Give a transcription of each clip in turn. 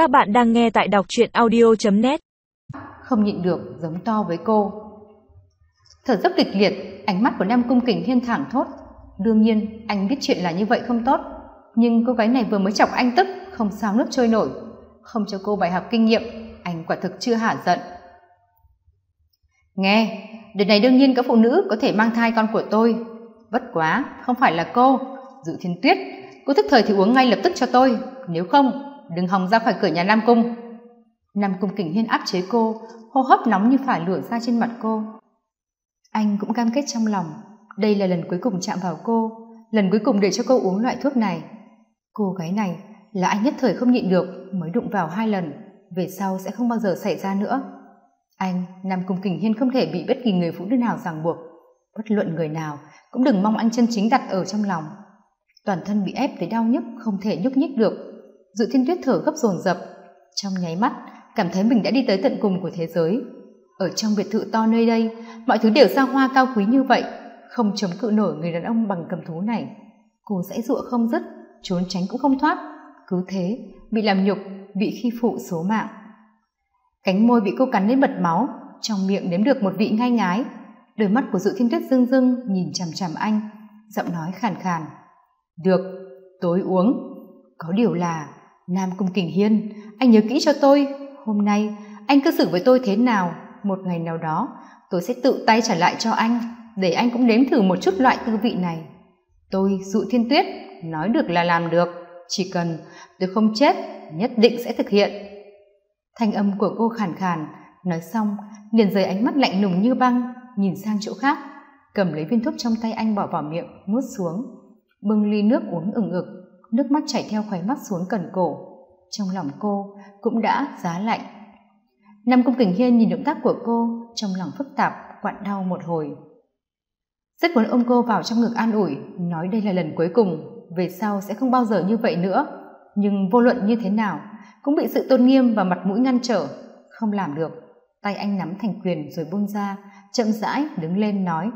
Các bạn đang nghe tại đọc truyện audio.net Không nhịn được, giống to với cô. Thở dốc kịch liệt, Ánh mắt của Nam Cung Kình Hiên thẳng thốt. Đương nhiên, anh biết chuyện là như vậy không tốt. Nhưng cô gái này vừa mới chọc anh tức, Không sao nước trôi nổi. Không cho cô bài học kinh nghiệm, Anh quả thực chưa hả giận. Nghe, Đời này đương nhiên có phụ nữ có thể mang thai con của tôi. Bất quá, Không phải là cô. Dự thiên tuyết, Cô thức thời thì uống ngay lập tức cho tôi. Nếu không đừng hòng ra khỏi cửa nhà nam cung. Nam cung kình hiên áp chế cô, hô hấp nóng như phải lửa ra trên mặt cô. Anh cũng cam kết trong lòng, đây là lần cuối cùng chạm vào cô, lần cuối cùng để cho cô uống loại thuốc này. Cô gái này là anh nhất thời không nhịn được mới đụng vào hai lần, về sau sẽ không bao giờ xảy ra nữa. Anh, nam cung kình hiên không thể bị bất kỳ người phụ nữ nào ràng buộc. Bất luận người nào cũng đừng mong anh chân chính đặt ở trong lòng. Toàn thân bị ép tới đau nhức, không thể nhúc nhích được dự thiên tuyết thở gấp dồn dập. Trong nháy mắt, cảm thấy mình đã đi tới tận cùng của thế giới. Ở trong biệt thự to nơi đây, mọi thứ đều xa hoa cao quý như vậy, không chống cự nổi người đàn ông bằng cầm thú này. Cô sẽ dụa không dứt, trốn tránh cũng không thoát. Cứ thế, bị làm nhục, bị khi phụ số mạng. Cánh môi bị cô cắn đến bật máu, trong miệng nếm được một vị ngai ngái. Đôi mắt của dự thiên tuyết rưng rưng, nhìn chằm chằm anh, giọng nói khàn khàn. Được, tối uống. Có điều là nam cung kình hiên, anh nhớ kỹ cho tôi. Hôm nay, anh cư xử với tôi thế nào? Một ngày nào đó, tôi sẽ tự tay trả lại cho anh, để anh cũng nếm thử một chút loại tư vị này. Tôi dụ thiên tuyết, nói được là làm được. Chỉ cần tôi không chết, nhất định sẽ thực hiện. Thanh âm của cô khàn khàn. Nói xong, liền rời ánh mắt lạnh lùng như băng, nhìn sang chỗ khác. Cầm lấy viên thuốc trong tay anh bỏ vào miệng, nuốt xuống. Bưng ly nước uống ừng ực nước mắt chảy theo khóe mắt xuống cần cổ. Trong lòng cô cũng đã giá lạnh. Nam cung kình hiên nhìn động tác của cô, trong lòng phức tạp, quặn đau một hồi. Rất muốn ôm cô vào trong ngực an ủi, nói đây là lần cuối cùng, về sau sẽ không bao giờ như vậy nữa. Nhưng vô luận như thế nào, cũng bị sự tôn nghiêm và mặt mũi ngăn trở, không làm được. Tay anh nắm thành quyền rồi buông ra, chậm rãi đứng lên nói,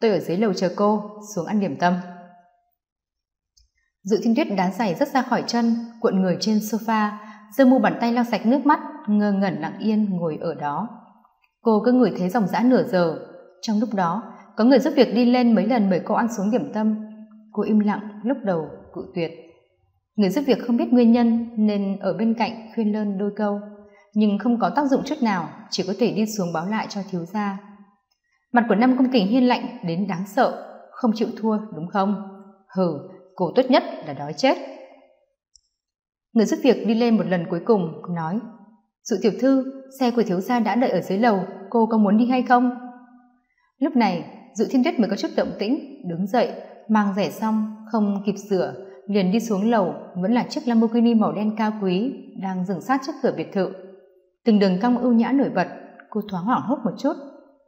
tôi ở dưới lầu chờ cô, xuống ăn điểm tâm dự thiên tuyết đá giày rất ra khỏi chân, cuộn người trên sofa giơ mu bàn tay lau sạch nước mắt, ngơ ngẩn lặng yên ngồi ở đó. Cô cứ ngửi thấy dòng dã nửa giờ. Trong lúc đó, có người giúp việc đi lên mấy lần mời cô ăn xuống điểm tâm. Cô im lặng lúc đầu, cự tuyệt. Người giúp việc không biết nguyên nhân nên ở bên cạnh khuyên lơn đôi câu. Nhưng không có tác dụng chút nào, chỉ có thể đi xuống báo lại cho thiếu gia. Mặt của năm công kình hiên lạnh đến đáng sợ, không chịu thua, đúng không? Hừ cô tốt nhất là đói chết. Người giúp việc đi lên một lần cuối cùng, nói, sự tiểu thư, xe của thiếu gia đã đợi ở dưới lầu, cô có muốn đi hay không? Lúc này, dự thiên tuyết mới có chút động tĩnh, đứng dậy, mang rẻ xong, không kịp sửa, liền đi xuống lầu, vẫn là chiếc lamborghini màu đen cao quý, đang dừng sát trước cửa biệt thự. Từng đường cong ưu nhã nổi bật, cô thoáng hoảng hốt một chút,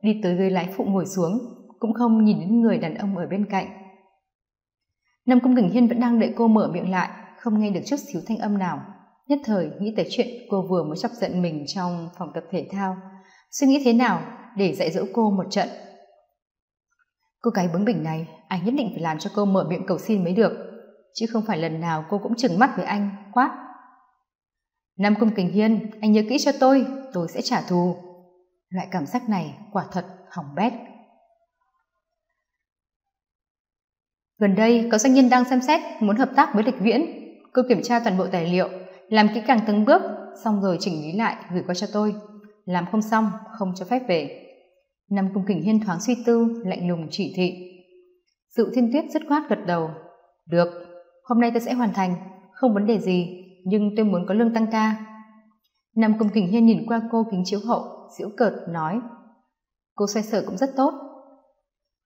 đi tới ghế lái phụ ngồi xuống, cũng không nhìn đến người đàn ông ở bên cạnh nam cung kình hiên vẫn đang đợi cô mở miệng lại, không nghe được chút xíu thanh âm nào. Nhất thời, nghĩ tới chuyện cô vừa mới chọc giận mình trong phòng tập thể thao. Suy nghĩ thế nào để dạy dỗ cô một trận? Cô gái bướng bỉnh này anh nhất định phải làm cho cô mở miệng cầu xin mới được. Chứ không phải lần nào cô cũng trừng mắt với anh, quát. Nam cung kình hiên, anh nhớ kỹ cho tôi tôi sẽ trả thù. Loại cảm giác này quả thật hỏng bét. Gần đây, có doanh nhân đang xem xét muốn hợp tác với lịch viễn. Cô kiểm tra toàn bộ tài liệu, làm kỹ càng từng bước, xong rồi chỉnh lý lại gửi qua cho tôi. Làm không xong, không cho phép về. Nằm cùng kình hiên thoáng suy tư, lạnh lùng chỉ thị. Dự thiên tuyết dứt khoát gật đầu. Được, hôm nay tôi sẽ hoàn thành, không vấn đề gì, nhưng tôi muốn có lương tăng ca. Nằm cùng kình hiên nhìn qua cô kính chiếu hậu, giễu cợt, nói, cô xoay sở cũng rất tốt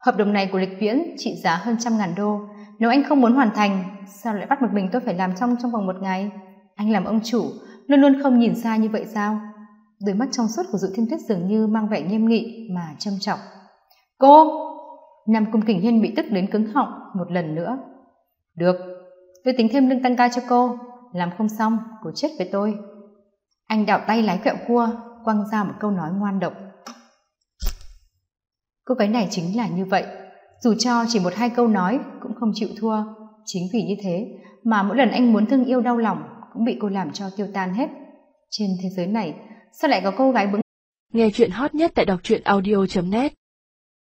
hợp đồng này của lịch viễn trị giá hơn trăm ngàn đô. Nếu anh không muốn hoàn thành, sao lại bắt một mình tôi phải làm trong trong vòng một ngày? Anh làm ông chủ, luôn luôn không nhìn xa như vậy sao? Đôi mắt trong suốt của dự thiên tuyết dường như mang vẻ nghiêm nghị mà trâm trọng. Cô! Nam cung kình hiên bị tức đến cứng họng một lần nữa. Được, tôi tính thêm lương tăng ca cho cô. Làm không xong, cô chết với tôi. Anh đảo tay lái kẹo cua, quăng ra một câu nói ngoan độc cô gái này chính là như vậy. Dù cho chỉ một hai câu nói cũng không chịu thua. Chính vì như thế mà mỗi lần anh muốn thương yêu đau lòng cũng bị cô làm cho tiêu tan hết. Trên thế giới này, sao lại có cô gái bướng nghe chuyện hot nhất tại đọc truyện audio net.